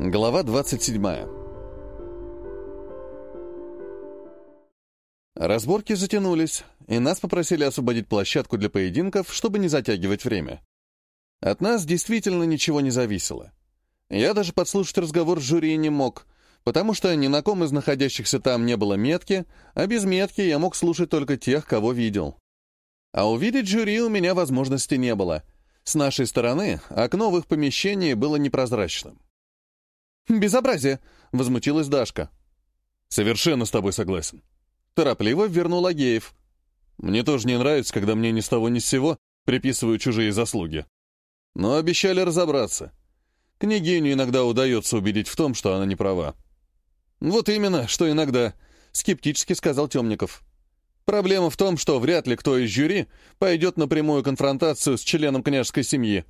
Глава 27. Разборки затянулись, и нас попросили освободить площадку для поединков, чтобы не затягивать время. От нас действительно ничего не зависело. Я даже подслушать разговор с жюри не мог, потому что ни на ком из находящихся там не было метки, а без метки я мог слушать только тех, кого видел. А увидеть жюри у меня возможности не было. С нашей стороны окно в их помещении было непрозрачным. «Безобразие!» — возмутилась Дашка. «Совершенно с тобой согласен». Торопливо вернул Агеев. «Мне тоже не нравится, когда мне ни с того ни с сего приписывают чужие заслуги. Но обещали разобраться. Княгиню иногда удается убедить в том, что она не права». «Вот именно, что иногда», — скептически сказал Темников. «Проблема в том, что вряд ли кто из жюри пойдет на прямую конфронтацию с членом княжеской семьи.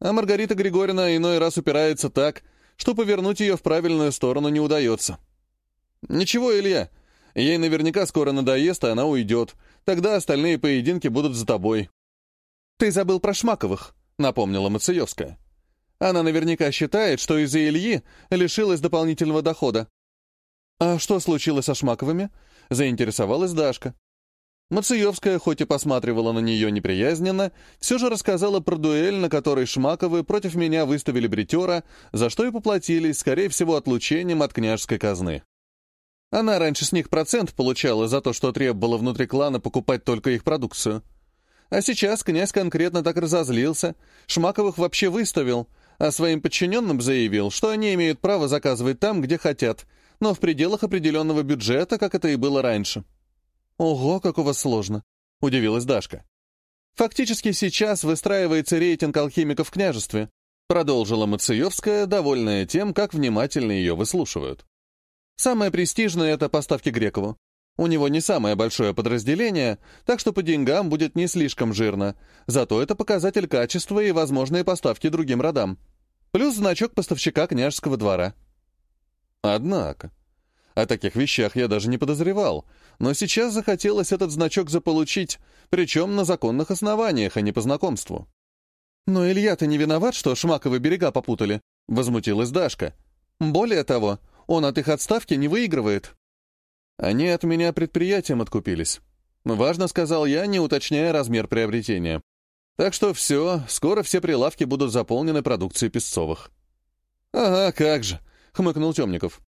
А Маргарита Григорьевна иной раз упирается так, что повернуть ее в правильную сторону не удается. Ничего, Илья, ей наверняка скоро надоест, и она уйдет. Тогда остальные поединки будут за тобой. «Ты забыл про Шмаковых», — напомнила Мациевская. «Она наверняка считает, что из-за Ильи лишилась дополнительного дохода». «А что случилось со Шмаковыми?» — заинтересовалась Дашка. Мациевская, хоть и посматривала на нее неприязненно, все же рассказала про дуэль, на которой Шмаковы против меня выставили бритера, за что и поплатились, скорее всего, отлучением от княжеской казны. Она раньше с них процент получала за то, что требовала внутри клана покупать только их продукцию. А сейчас князь конкретно так разозлился, Шмаковых вообще выставил, а своим подчиненным заявил, что они имеют право заказывать там, где хотят, но в пределах определенного бюджета, как это и было раньше. «Ого, как у вас сложно!» — удивилась Дашка. «Фактически сейчас выстраивается рейтинг алхимиков в княжестве», продолжила Мациевская, довольная тем, как внимательно ее выслушивают. «Самое престижное — это поставки Грекову. У него не самое большое подразделение, так что по деньгам будет не слишком жирно, зато это показатель качества и возможные поставки другим родам. Плюс значок поставщика княжеского двора». Однако, о таких вещах я даже не подозревал, но сейчас захотелось этот значок заполучить, причем на законных основаниях, а не по знакомству. «Но Илья-то не виноват, что Шмаковы берега попутали», — возмутилась Дашка. «Более того, он от их отставки не выигрывает». «Они от меня предприятием откупились. Важно, — сказал я, не уточняя размер приобретения. Так что все, скоро все прилавки будут заполнены продукцией Песцовых». «Ага, как же», — хмыкнул Темников.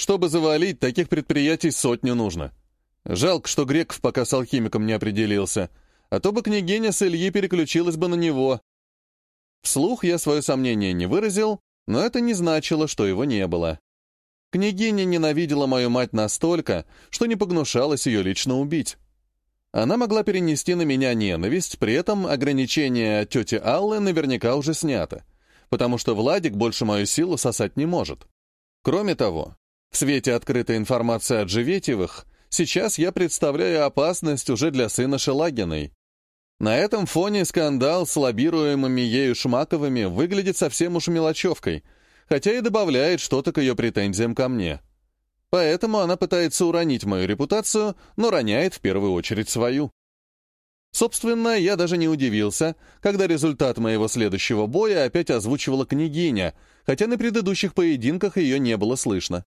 «Чтобы завалить, таких предприятий сотню нужно. Жалко, что Греков пока с алхимиком не определился, а то бы княгиня с Ильи переключилась бы на него. Вслух я свое сомнение не выразил, но это не значило, что его не было. Княгиня ненавидела мою мать настолько, что не погнушалась ее лично убить. Она могла перенести на меня ненависть, при этом ограничение от тети Аллы наверняка уже снято, потому что Владик больше мою силу сосать не может. Кроме того, в свете открытой информации от Живетьевых Сейчас я представляю опасность уже для сына Шелагиной. На этом фоне скандал с лоббируемыми ею Шмаковыми выглядит совсем уж мелочевкой, хотя и добавляет что-то к ее претензиям ко мне. Поэтому она пытается уронить мою репутацию, но роняет в первую очередь свою. Собственно, я даже не удивился, когда результат моего следующего боя опять озвучивала княгиня, хотя на предыдущих поединках ее не было слышно.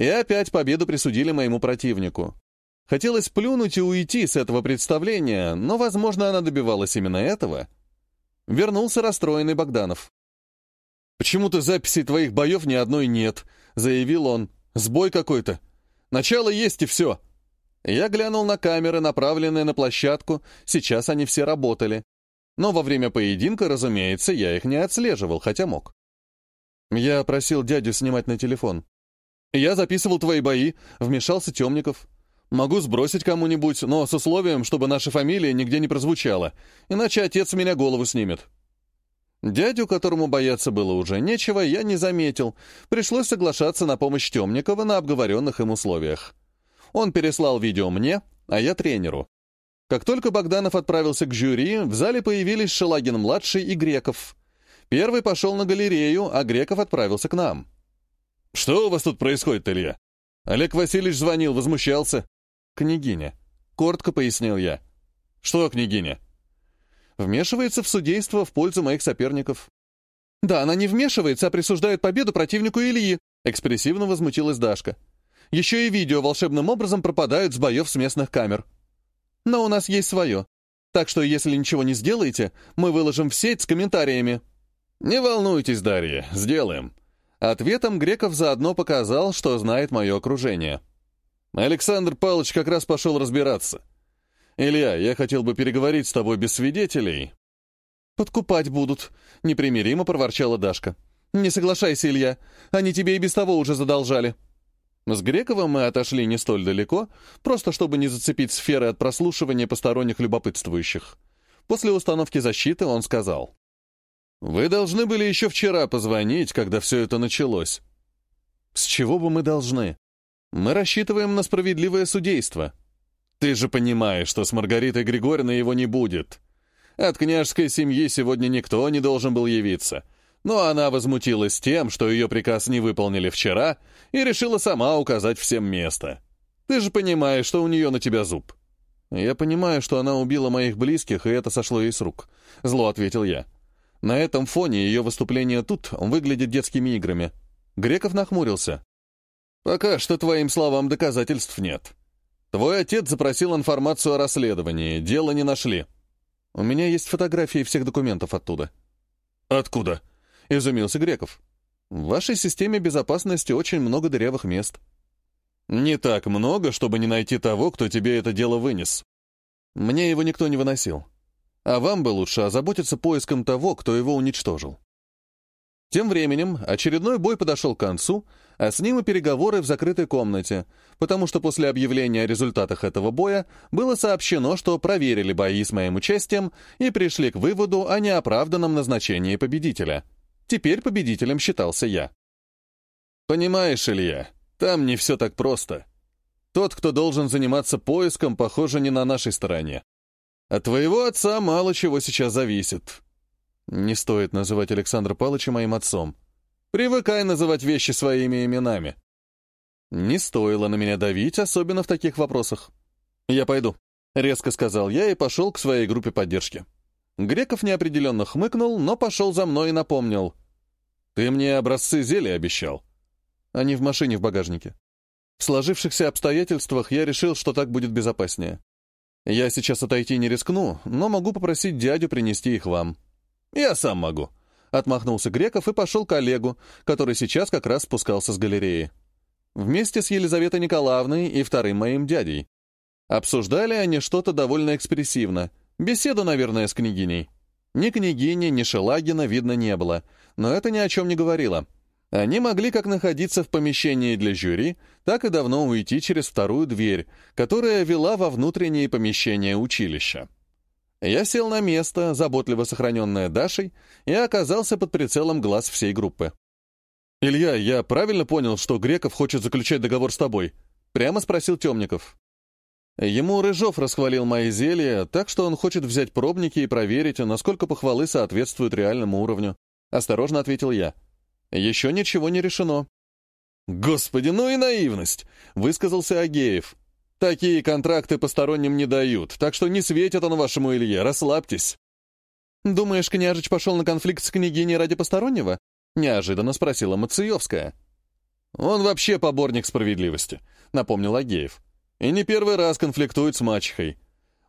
И опять победу присудили моему противнику. Хотелось плюнуть и уйти с этого представления, но, возможно, она добивалась именно этого. Вернулся расстроенный Богданов. «Почему-то записей твоих боев ни одной нет», — заявил он. «Сбой какой-то. Начало есть и все». Я глянул на камеры, направленные на площадку, сейчас они все работали. Но во время поединка, разумеется, я их не отслеживал, хотя мог. Я просил дядю снимать на телефон. «Я записывал твои бои», — вмешался Темников. «Могу сбросить кому-нибудь, но с условием, чтобы наша фамилия нигде не прозвучала, иначе отец меня голову снимет». Дядю, которому бояться было уже нечего, я не заметил. Пришлось соглашаться на помощь Темникова на обговоренных им условиях. Он переслал видео мне, а я тренеру. Как только Богданов отправился к жюри, в зале появились Шелагин-младший и Греков. Первый пошел на галерею, а Греков отправился к нам. «Что у вас тут происходит, Илья?» Олег Васильевич звонил, возмущался. «Княгиня», — коротко пояснил я. «Что, княгиня?» «Вмешивается в судейство в пользу моих соперников». «Да, она не вмешивается, а присуждает победу противнику Ильи», — экспрессивно возмутилась Дашка. «Еще и видео волшебным образом пропадают с боев с местных камер. Но у нас есть свое. Так что, если ничего не сделаете, мы выложим в сеть с комментариями». «Не волнуйтесь, Дарья, сделаем». Ответом Греков заодно показал, что знает мое окружение. Александр Павлович как раз пошел разбираться. «Илья, я хотел бы переговорить с тобой без свидетелей». «Подкупать будут», — непримиримо проворчала Дашка. «Не соглашайся, Илья, они тебе и без того уже задолжали». С Грековым мы отошли не столь далеко, просто чтобы не зацепить сферы от прослушивания посторонних любопытствующих. После установки защиты он сказал. «Вы должны были еще вчера позвонить, когда все это началось». «С чего бы мы должны? Мы рассчитываем на справедливое судейство. Ты же понимаешь, что с Маргаритой Григорьевной его не будет. От княжской семьи сегодня никто не должен был явиться. Но она возмутилась тем, что ее приказ не выполнили вчера, и решила сама указать всем место. Ты же понимаешь, что у нее на тебя зуб. «Я понимаю, что она убила моих близких, и это сошло ей с рук», — зло ответил я. На этом фоне ее выступление тут выглядит детскими играми. Греков нахмурился. «Пока что твоим словам доказательств нет. Твой отец запросил информацию о расследовании, дело не нашли». «У меня есть фотографии всех документов оттуда». «Откуда?» — изумился Греков. «В вашей системе безопасности очень много дырявых мест». «Не так много, чтобы не найти того, кто тебе это дело вынес. Мне его никто не выносил. А вам бы лучше озаботиться поиском того, кто его уничтожил. Тем временем очередной бой подошел к концу, а с ним и переговоры в закрытой комнате, потому что после объявления о результатах этого боя было сообщено, что проверили бои с моим участием и пришли к выводу о неоправданном назначении победителя. Теперь победителем считался я. Понимаешь, Илья, там не все так просто. Тот, кто должен заниматься поиском, похоже, не на нашей стороне. От твоего отца мало чего сейчас зависит. Не стоит называть Александра Павловича моим отцом. Привыкай называть вещи своими именами. Не стоило на меня давить, особенно в таких вопросах. Я пойду, — резко сказал я и пошел к своей группе поддержки. Греков неопределенно хмыкнул, но пошел за мной и напомнил. «Ты мне образцы зелья обещал?» Они в машине в багажнике. В сложившихся обстоятельствах я решил, что так будет безопаснее. Я сейчас отойти не рискну, но могу попросить дядю принести их вам. Я сам могу. Отмахнулся Греков и пошел к Олегу, который сейчас как раз спускался с галереи. Вместе с Елизаветой Николаевной и вторым моим дядей. Обсуждали они что-то довольно экспрессивно. Беседу, наверное, с княгиней. Ни княгини, ни Шелагина видно не было, но это ни о чем не говорило. Они могли как находиться в помещении для жюри, так и давно уйти через вторую дверь, которая вела во внутреннее помещение училища. Я сел на место, заботливо сохраненное Дашей, и оказался под прицелом глаз всей группы. «Илья, я правильно понял, что Греков хочет заключать договор с тобой?» — прямо спросил Темников. Ему Рыжов расхвалил мои зелья, так что он хочет взять пробники и проверить, насколько похвалы соответствуют реальному уровню. Осторожно ответил я. Еще ничего не решено. «Господи, ну и наивность!» — высказался Агеев. «Такие контракты посторонним не дают, так что не светит он вашему Илье, расслабьтесь». «Думаешь, княжич пошел на конфликт с княгиней ради постороннего?» — неожиданно спросила Мациевская. «Он вообще поборник справедливости», — напомнил Агеев. «И не первый раз конфликтует с мачехой.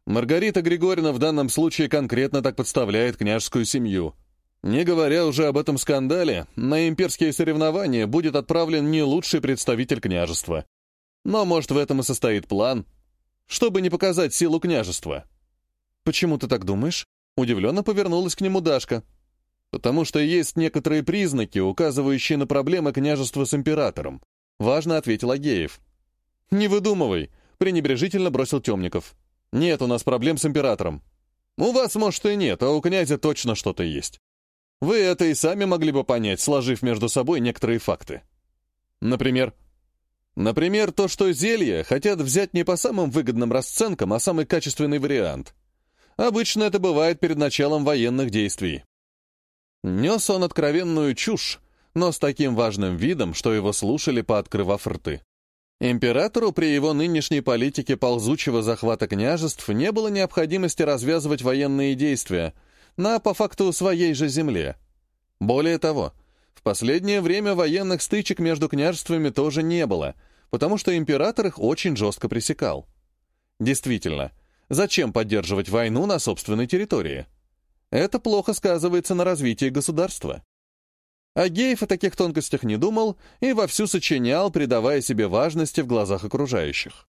Маргарита Григорьевна в данном случае конкретно так подставляет княжескую семью. Не говоря уже об этом скандале, на имперские соревнования будет отправлен не лучший представитель княжества. Но, может, в этом и состоит план, чтобы не показать силу княжества. «Почему ты так думаешь?» Удивленно повернулась к нему Дашка. «Потому что есть некоторые признаки, указывающие на проблемы княжества с императором», — важно ответил Агеев. «Не выдумывай», — пренебрежительно бросил Темников. «Нет у нас проблем с императором. У вас, может, и нет, а у князя точно что-то есть. Вы это и сами могли бы понять, сложив между собой некоторые факты. Например, например, то, что зелья хотят взять не по самым выгодным расценкам, а самый качественный вариант. Обычно это бывает перед началом военных действий. Нес он откровенную чушь, но с таким важным видом, что его слушали, пооткрывав рты. Императору при его нынешней политике ползучего захвата княжеств не было необходимости развязывать военные действия — на, по факту, своей же земле. Более того, в последнее время военных стычек между княжествами тоже не было, потому что император их очень жестко пресекал. Действительно, зачем поддерживать войну на собственной территории? Это плохо сказывается на развитии государства. А Геев о таких тонкостях не думал и вовсю сочинял, придавая себе важности в глазах окружающих.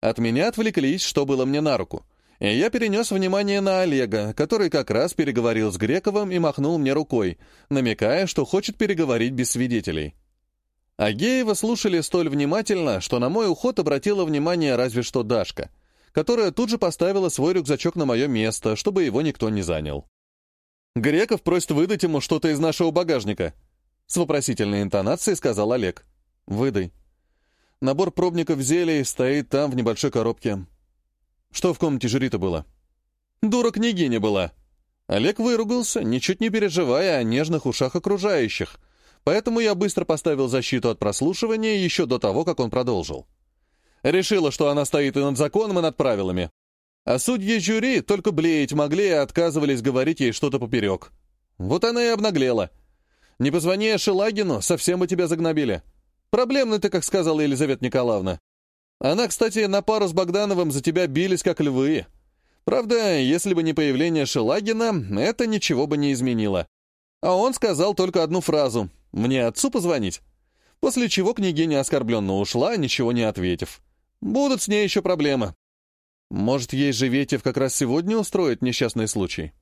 От меня отвлеклись, что было мне на руку, и я перенес внимание на Олега, который как раз переговорил с Грековым и махнул мне рукой, намекая, что хочет переговорить без свидетелей. Агеева слушали столь внимательно, что на мой уход обратила внимание разве что Дашка, которая тут же поставила свой рюкзачок на мое место, чтобы его никто не занял. «Греков просит выдать ему что-то из нашего багажника», с вопросительной интонацией сказал Олег. «Выдай». Набор пробников зелий стоит там, в небольшой коробке. Что в комнате жюри-то было? Дура княгиня была. Олег выругался, ничуть не переживая о нежных ушах окружающих, поэтому я быстро поставил защиту от прослушивания еще до того, как он продолжил. Решила, что она стоит и над законом, и над правилами. А судьи жюри только блеять могли и отказывались говорить ей что-то поперек. Вот она и обнаглела. Не позвони Шелагину, совсем бы тебя загнобили. Проблемный ты, как сказала Елизавета Николаевна. Она, кстати, на пару с Богдановым за тебя бились, как львы. Правда, если бы не появление Шелагина, это ничего бы не изменило. А он сказал только одну фразу «Мне отцу позвонить?» После чего княгиня оскорбленно ушла, ничего не ответив. Будут с ней еще проблемы. Может, ей же Ветев как раз сегодня устроит несчастный случай?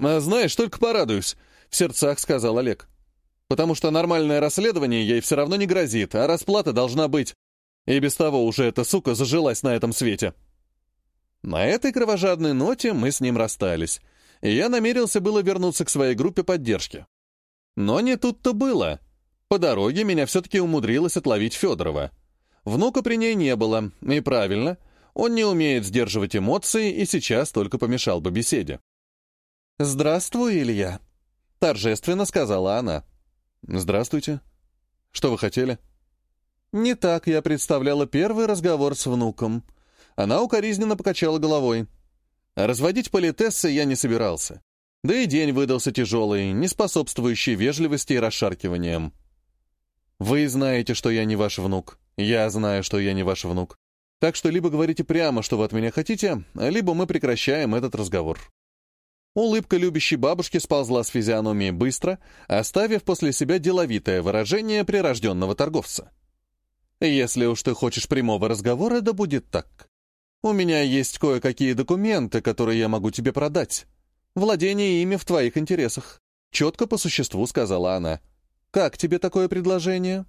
«А знаешь, только порадуюсь», — в сердцах сказал Олег. «Потому что нормальное расследование ей все равно не грозит, а расплата должна быть. И без того уже эта сука зажилась на этом свете. На этой кровожадной ноте мы с ним расстались, и я намерился было вернуться к своей группе поддержки. Но не тут-то было. По дороге меня все-таки умудрилось отловить Федорова. Внука при ней не было, и правильно, он не умеет сдерживать эмоции и сейчас только помешал бы беседе. «Здравствуй, Илья», — торжественно сказала она. «Здравствуйте. Что вы хотели?» Не так я представляла первый разговор с внуком. Она укоризненно покачала головой. Разводить политессы я не собирался. Да и день выдался тяжелый, не способствующий вежливости и расшаркиваниям. Вы знаете, что я не ваш внук. Я знаю, что я не ваш внук. Так что либо говорите прямо, что вы от меня хотите, либо мы прекращаем этот разговор. Улыбка любящей бабушки сползла с физиономии быстро, оставив после себя деловитое выражение прирожденного торговца. Если уж ты хочешь прямого разговора, да будет так. У меня есть кое-какие документы, которые я могу тебе продать. Владение ими в твоих интересах. Четко по существу сказала она. Как тебе такое предложение?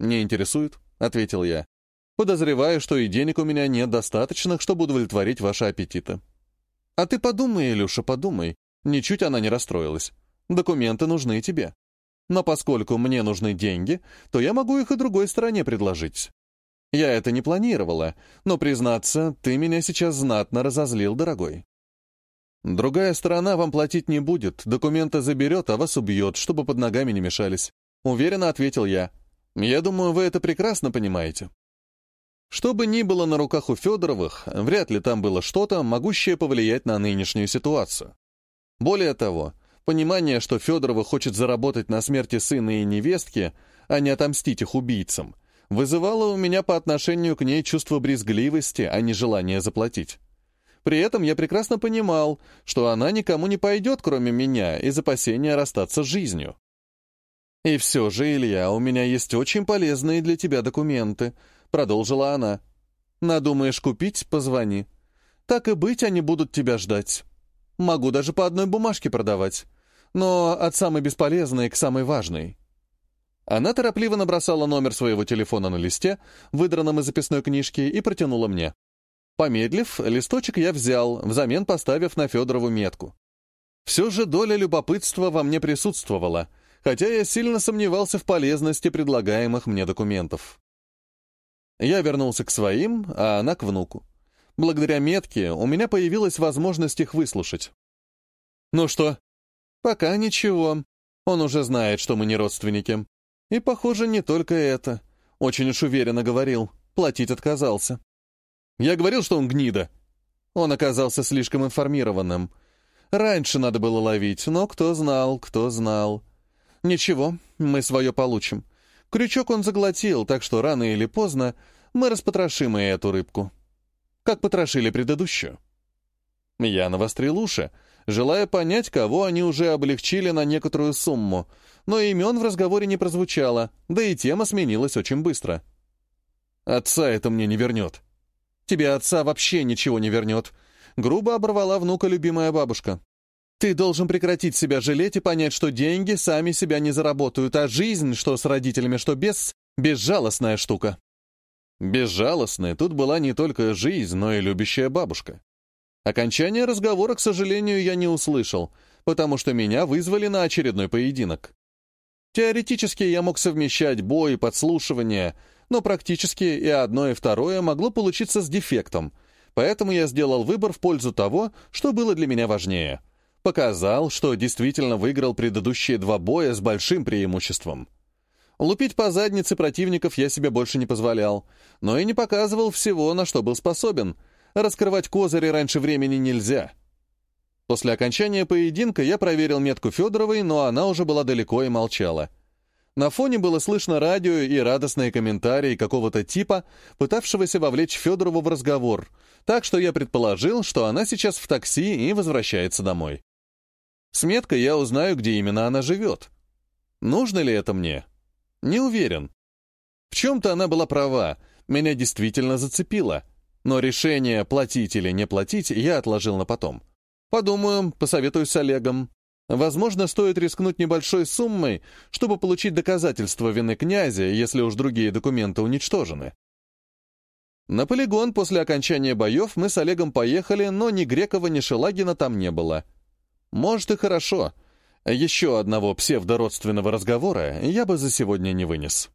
Не интересует, ответил я. Подозреваю, что и денег у меня нет достаточных, чтобы удовлетворить ваши аппетиты. А ты подумай, Илюша, подумай. Ничуть она не расстроилась. Документы нужны тебе. Но поскольку мне нужны деньги, то я могу их и другой стороне предложить. Я это не планировала, но, признаться, ты меня сейчас знатно разозлил, дорогой. Другая сторона вам платить не будет, документы заберет, а вас убьет, чтобы под ногами не мешались. Уверенно ответил я. Я думаю, вы это прекрасно понимаете. Что бы ни было на руках у Федоровых, вряд ли там было что-то, могущее повлиять на нынешнюю ситуацию. Более того, Понимание, что Федорова хочет заработать на смерти сына и невестки, а не отомстить их убийцам, вызывало у меня по отношению к ней чувство брезгливости, а не желание заплатить. При этом я прекрасно понимал, что она никому не пойдет, кроме меня, из опасения расстаться с жизнью. «И все же, Илья, у меня есть очень полезные для тебя документы», — продолжила она. «Надумаешь купить — позвони. Так и быть, они будут тебя ждать. Могу даже по одной бумажке продавать но от самой бесполезной к самой важной. Она торопливо набросала номер своего телефона на листе, выдранном из записной книжки, и протянула мне. Помедлив, листочек я взял, взамен поставив на Федорову метку. Все же доля любопытства во мне присутствовала, хотя я сильно сомневался в полезности предлагаемых мне документов. Я вернулся к своим, а она к внуку. Благодаря метке у меня появилась возможность их выслушать. «Ну что, «Пока ничего. Он уже знает, что мы не родственники. И, похоже, не только это. Очень уж уверенно говорил. Платить отказался. Я говорил, что он гнида. Он оказался слишком информированным. Раньше надо было ловить, но кто знал, кто знал. Ничего, мы свое получим. Крючок он заглотил, так что рано или поздно мы распотрошим и эту рыбку. Как потрошили предыдущую. Я навострил уши, желая понять, кого они уже облегчили на некоторую сумму, но имен в разговоре не прозвучало, да и тема сменилась очень быстро. «Отца это мне не вернет». «Тебе отца вообще ничего не вернет», — грубо оборвала внука любимая бабушка. «Ты должен прекратить себя жалеть и понять, что деньги сами себя не заработают, а жизнь, что с родителями, что без, безжалостная штука». Безжалостной тут была не только жизнь, но и любящая бабушка. Окончание разговора, к сожалению, я не услышал, потому что меня вызвали на очередной поединок. Теоретически я мог совмещать бой и подслушивание, но практически и одно, и второе могло получиться с дефектом, поэтому я сделал выбор в пользу того, что было для меня важнее. Показал, что действительно выиграл предыдущие два боя с большим преимуществом. Лупить по заднице противников я себе больше не позволял, но и не показывал всего, на что был способен — Раскрывать козыри раньше времени нельзя. После окончания поединка я проверил метку Федоровой, но она уже была далеко и молчала. На фоне было слышно радио и радостные комментарии какого-то типа, пытавшегося вовлечь Федорову в разговор, так что я предположил, что она сейчас в такси и возвращается домой. С меткой я узнаю, где именно она живет. Нужно ли это мне? Не уверен. В чем-то она была права, меня действительно зацепило — но решение, платить или не платить, я отложил на потом. Подумаю, посоветуюсь с Олегом. Возможно, стоит рискнуть небольшой суммой, чтобы получить доказательства вины князя, если уж другие документы уничтожены. На полигон после окончания боев мы с Олегом поехали, но ни Грекова, ни Шелагина там не было. Может и хорошо. Еще одного псевдородственного разговора я бы за сегодня не вынес.